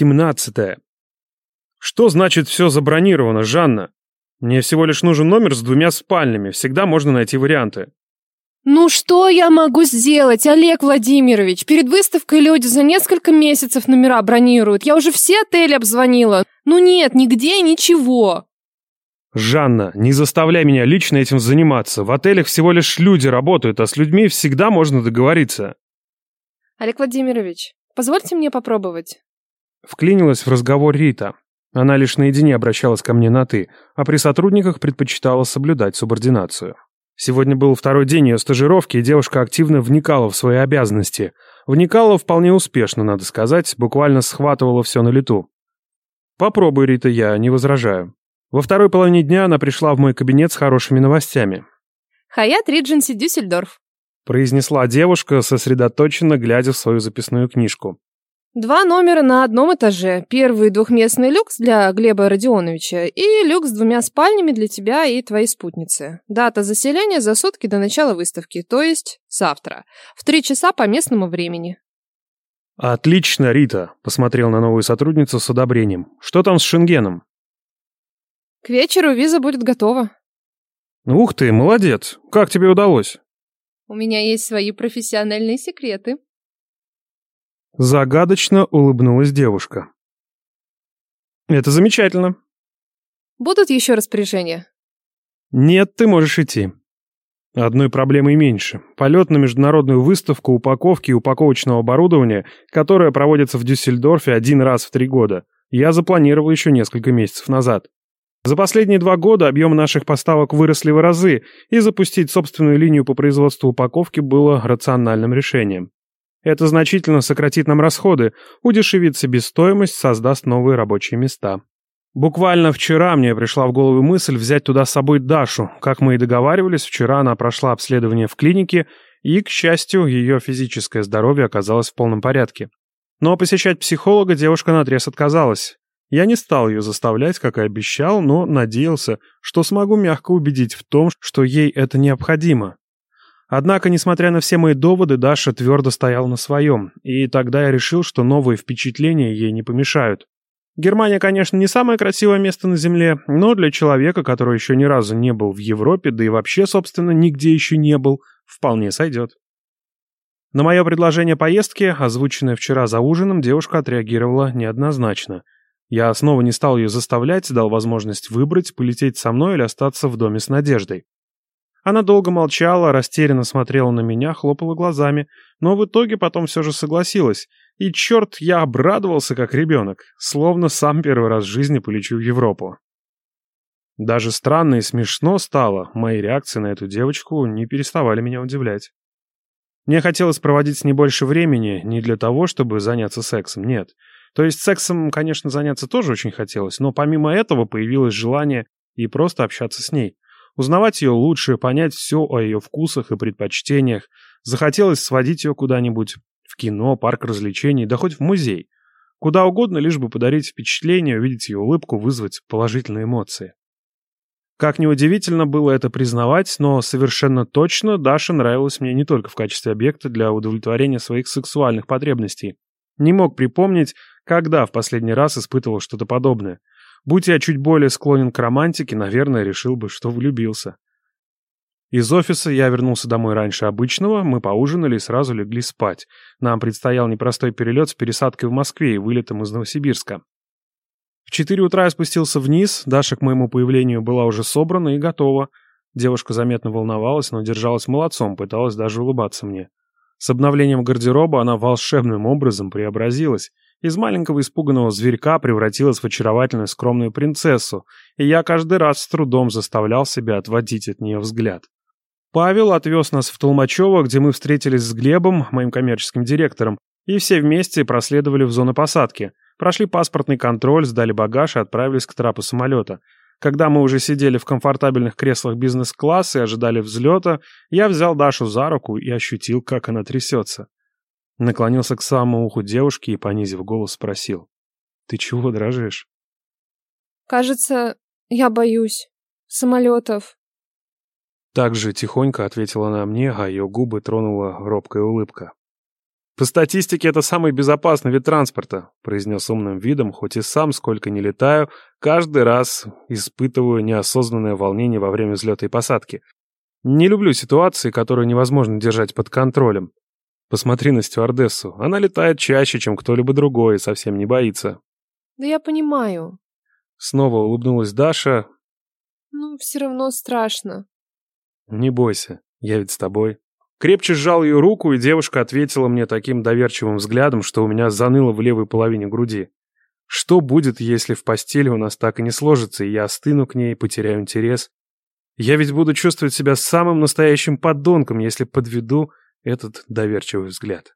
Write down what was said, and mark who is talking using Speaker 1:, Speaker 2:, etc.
Speaker 1: семнадцатое. Что значит все забронировано, Жанна? Мне всего лишь нужен номер с двумя спальнями, всегда можно найти варианты.
Speaker 2: Ну что я могу сделать, Олег Владимирович? Перед выставкой люди за несколько месяцев номера бронируют. Я уже все отели обзвонила. Ну нет, нигде ничего.
Speaker 1: Жанна, не заставляй меня лично этим заниматься. В отелях всего лишь люди работают, а с людьми всегда можно договориться.
Speaker 2: Олег Владимирович, позвольте мне попробовать.
Speaker 1: Вклинилась в разговор Рита. Она лишь наедине обращалась ко мне на «ты», а при сотрудниках предпочитала соблюдать субординацию. Сегодня был второй день ее стажировки, и девушка активно вникала в свои обязанности. Вникала вполне успешно, надо сказать, буквально схватывала все на лету. «Попробуй, Рита, я не возражаю». Во второй половине дня она пришла в мой кабинет с хорошими новостями.
Speaker 2: Хаят Ридженси Дюссельдорф.
Speaker 1: Произнесла девушка, сосредоточенно глядя в свою записную книжку.
Speaker 2: Два номера на одном этаже. Первый двухместный люкс для Глеба Родионовича и люкс с двумя спальнями для тебя и твоей спутницы. Дата заселения за сутки до начала выставки, то есть завтра, в три часа по местному времени.
Speaker 1: «Отлично, Рита», — посмотрел на новую сотрудницу с одобрением. «Что там с Шенгеном?»
Speaker 2: К вечеру виза будет готова.
Speaker 1: Ух ты, молодец. Как тебе удалось?
Speaker 2: У меня есть свои профессиональные секреты.
Speaker 1: Загадочно улыбнулась девушка. Это замечательно.
Speaker 2: Будут еще распоряжения?
Speaker 1: Нет, ты можешь идти. Одной проблемой меньше. Полет на международную выставку упаковки и упаковочного оборудования, которая проводится в Дюссельдорфе один раз в три года, я запланировал еще несколько месяцев назад. За последние два года объем наших поставок выросли в разы, и запустить собственную линию по производству упаковки было рациональным решением. Это значительно сократит нам расходы, удешевит себестоимость, создаст новые рабочие места. Буквально вчера мне пришла в голову мысль взять туда с собой Дашу. Как мы и договаривались, вчера она прошла обследование в клинике, и, к счастью, ее физическое здоровье оказалось в полном порядке. Но посещать психолога девушка наотрез отказалась. Я не стал ее заставлять, как и обещал, но надеялся, что смогу мягко убедить в том, что ей это необходимо. Однако, несмотря на все мои доводы, Даша твердо стояла на своем, и тогда я решил, что новые впечатления ей не помешают. Германия, конечно, не самое красивое место на Земле, но для человека, который еще ни разу не был в Европе, да и вообще, собственно, нигде еще не был, вполне сойдет. На мое предложение поездки, озвученное вчера за ужином, девушка отреагировала неоднозначно – я снова не стал ее заставлять, дал возможность выбрать, полететь со мной или остаться в доме с Надеждой. Она долго молчала, растерянно смотрела на меня, хлопала глазами, но в итоге потом все же согласилась. И черт, я обрадовался как ребенок, словно сам первый раз в жизни полечу в Европу. Даже странно и смешно стало, мои реакции на эту девочку не переставали меня удивлять. Мне хотелось проводить с ней больше времени не для того, чтобы заняться сексом, нет — то есть сексом, конечно, заняться тоже очень хотелось, но помимо этого появилось желание и просто общаться с ней. Узнавать ее лучше, понять все о ее вкусах и предпочтениях. Захотелось сводить ее куда-нибудь в кино, парк развлечений, да хоть в музей. Куда угодно, лишь бы подарить впечатление, увидеть ее улыбку, вызвать положительные эмоции. Как неудивительно было это признавать, но совершенно точно Даша нравилась мне не только в качестве объекта для удовлетворения своих сексуальных потребностей. Не мог припомнить, когда в последний раз испытывал что-то подобное? Будь я чуть более склонен к романтике, наверное, решил бы, что влюбился. Из офиса я вернулся домой раньше обычного, мы поужинали и сразу легли спать. Нам предстоял непростой перелет с пересадкой в Москве и вылетом из Новосибирска. В четыре утра я спустился вниз, Даша к моему появлению была уже собрана и готова. Девушка заметно волновалась, но держалась молодцом, пыталась даже улыбаться мне. С обновлением гардероба она волшебным образом преобразилась. Из маленького испуганного зверька превратилась в очаровательную скромную принцессу, и я каждый раз с трудом заставлял себя отводить от нее взгляд. Павел отвез нас в Толмачево, где мы встретились с Глебом, моим коммерческим директором, и все вместе проследовали в зону посадки. Прошли паспортный контроль, сдали багаж и отправились к трапу самолета. Когда мы уже сидели в комфортабельных креслах бизнес-класса и ожидали взлета, я взял Дашу за руку и ощутил, как она трясется. Наклонился к самому уху девушки и, понизив голос, спросил. «Ты чего дрожишь?»
Speaker 2: «Кажется, я боюсь. Самолетов».
Speaker 1: Так же тихонько ответила она мне, а ее губы тронула робкая улыбка. По статистике, это самый безопасный вид транспорта, произнес умным видом, хоть и сам, сколько не летаю, каждый раз испытываю неосознанное волнение во время взлета и посадки. Не люблю ситуации, которые невозможно держать под контролем. Посмотри на стюардессу. Она летает чаще, чем кто-либо другой, и совсем не боится.
Speaker 2: Да я понимаю.
Speaker 1: Снова улыбнулась Даша.
Speaker 2: Ну, все равно страшно.
Speaker 1: Не бойся, я ведь с тобой. Крепче сжал ее руку, и девушка ответила мне таким доверчивым взглядом, что у меня заныло в левой половине груди. Что будет, если в постели у нас так и не сложится, и я остыну к ней, потеряю интерес? Я ведь буду чувствовать себя самым настоящим подонком, если подведу этот доверчивый взгляд.